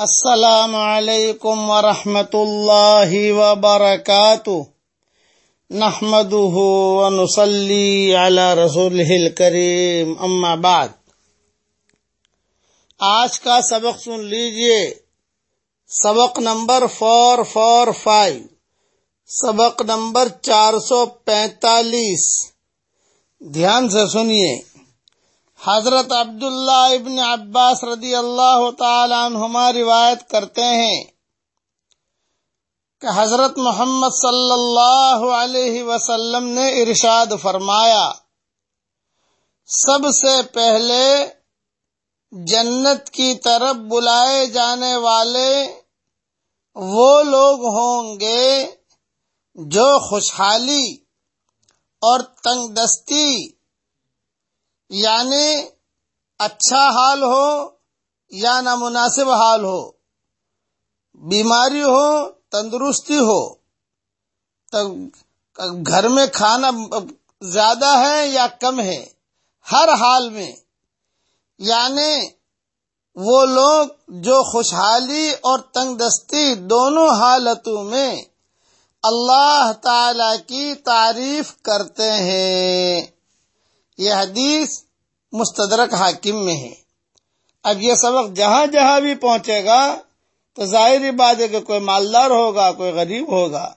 السلام علیکم ورحمۃ اللہ وبرکاتہ۔ نحمده ونصلي على رسوله الكريم اما بعد۔ آج کا سبق سن لیجیے۔ سبق نمبر فور فور فائیو۔ سبق نمبر چار سو پینتالیس۔ دھیان سے سنیے۔ حضرت عبداللہ ابن عباس رضی اللہ تعالی عنہما روایت کرتے ہیں کہ حضرت محمد صلی اللہ علیہ وسلم نے ارشاد فرمایا، سب سے پہلے جنت کی طرف بلائے جانے والے وہ لوگ ہوں گے جو خوشحالی اور تنگ دستی یعنی اچھا حال ہو یا نامناسب حال ہو، بیماری ہو، تندرستی ہو، تو گھر میں کھانا زیادہ ہے یا کم ہے، ہر حال میں۔ یعنی وہ لوگ جو خوشحالی اور تنگ دستی دونوں حالتوں میں اللہ تعالی کی تعریف کرتے ہیں۔ یہ حدیث مستدرک حاکم میں ہے۔ اب یہ سبق جہاں جہاں بھی پہنچے گا، تو ظاہری بات ہے کہ کوئی مالدار ہوگا، کوئی غریب ہوگا،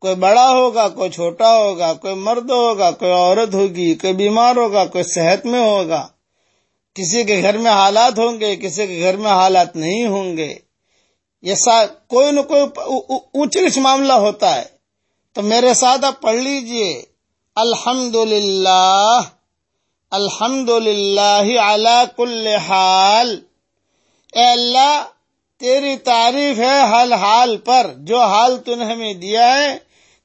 کوئی بڑا ہوگا، کوئی چھوٹا ہوگا، کوئی مرد ہوگا، کوئی عورت ہوگی، کوئی بیمار ہوگا، کوئی صحت میں ہوگا۔ کسی کے گھر میں حالات ہوں گے، کسی کے گھر میں حالات نہیں ہوں گے۔ یہ سا کوئی نہ کوئی اونچ نیچ معاملہ ہوتا ہے۔ تو میرے ساتھ آپ پڑھ لیجیے۔ الحمد للہ الحمد للہ اعلی کل حال۔ اے اللہ، تیری تعریف ہے ہر حال پر، جو حال تو نے ہمیں دیا ہے،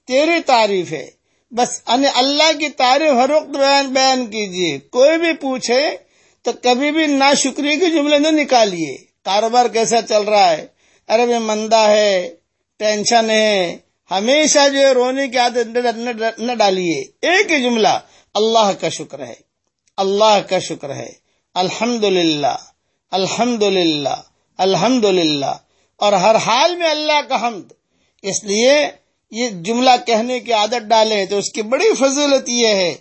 تیری تعریف ہے۔ بس ان اللہ کی تعریف ہر وقت بیان بیان کیجیے کوئی بھی پوچھے تو کبھی بھی نا شکریہ کے جملے نہ نکالیے۔ کاروبار کیسا چل رہا ہے؟ ارے میں مندہ ہے، ٹینشن ہے۔ ہمیشہ جو ہے رونے کی عادت نہ ڈالیے۔ ایک ہی جملہ، اللہ کا شکر ہے۔ اللہ کا شکر ہے۔ الحمد للہ الحمد للہ الحمد للہ اور ہر حال میں اللہ کا حمد۔ اس لیے یہ جملہ کہنے کی عادت ڈالیں تو اس کی بڑی فضیلت یہ ہے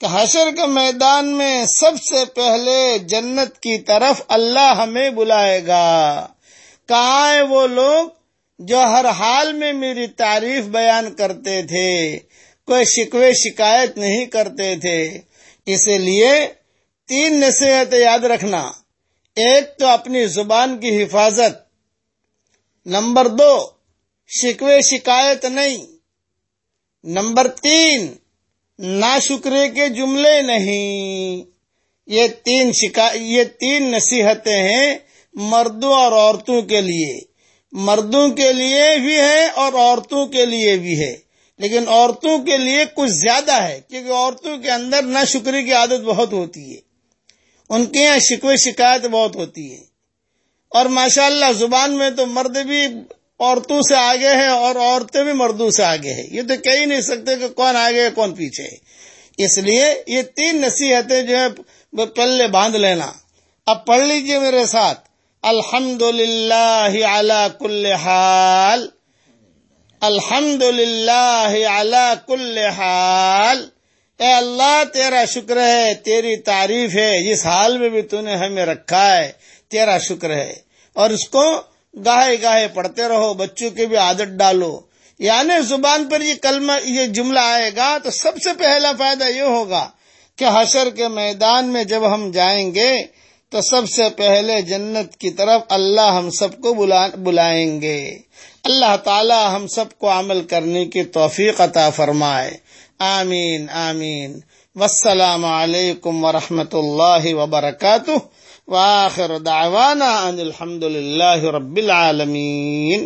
کہ حشر کے میدان میں سب سے پہلے جنت کی طرف اللہ ہمیں بلائے گا۔ کہاں ہے وہ لوگ؟ جو ہر حال میں میری تعریف بیان کرتے تھے، کوئی شکوے شکایت نہیں کرتے تھے۔ اسی لیے تین نصیحت یاد رکھنا۔ ایک تو اپنی زبان کی حفاظت۔ نمبر دو، شکوے شکایت نہیں۔ نمبر تین نا شکرے کے جملے نہیں۔ یہ تین شکا، یہ تین نصیحتیں ہیں مردوں اور عورتوں کے لیے۔ مردوں کے لیے بھی ہے اور عورتوں کے لیے بھی ہے۔ لیکن عورتوں کے لیے کچھ زیادہ ہے، کیونکہ عورتوں کے اندر نہ شکری کی عادت بہت ہوتی ہے۔ ان کے یہاں شکوے شکایت بہت ہوتی ہے۔ اور ماشاء اللہ زبان میں تو مرد بھی عورتوں سے آگے ہیں اور عورتیں بھی مردوں سے آگے ہیں۔ یہ تو کہہ ہی نہیں سکتے کہ کون آگے ہے، کون پیچھے ہے۔ اس لیے یہ تین نصیحتیں جو ہے پلے باندھ لینا۔ اب پڑھ لیجیے میرے ساتھ۔ الحمد للہ اعلی کل حال الحمد للہ اعلی کل حال۔ اے اللہ، تیرا شکر ہے، تیری تعریف ہے، جس حال میں بھی تو نے ہمیں رکھا ہے، تیرا شکر ہے۔ اور اس کو گاہے گاہے پڑھتے رہو، بچوں کی بھی عادت ڈالو۔ یعنی زبان پر یہ کلمہ، یہ جملہ آئے گا تو سب سے پہلا فائدہ یہ ہوگا کہ حشر کے میدان میں جب ہم جائیں گے تو سب سے پہلے جنت کی طرف اللہ ہم سب کو بلائیں گے۔ اللہ تعالی ہم سب کو عمل کرنے کی توفیق عطا فرمائے۔ آمین آمین۔ والسلام علیکم ورحمۃ اللہ وبرکاتہ۔ واخر دعوانا ان الحمد للہ رب العالمین۔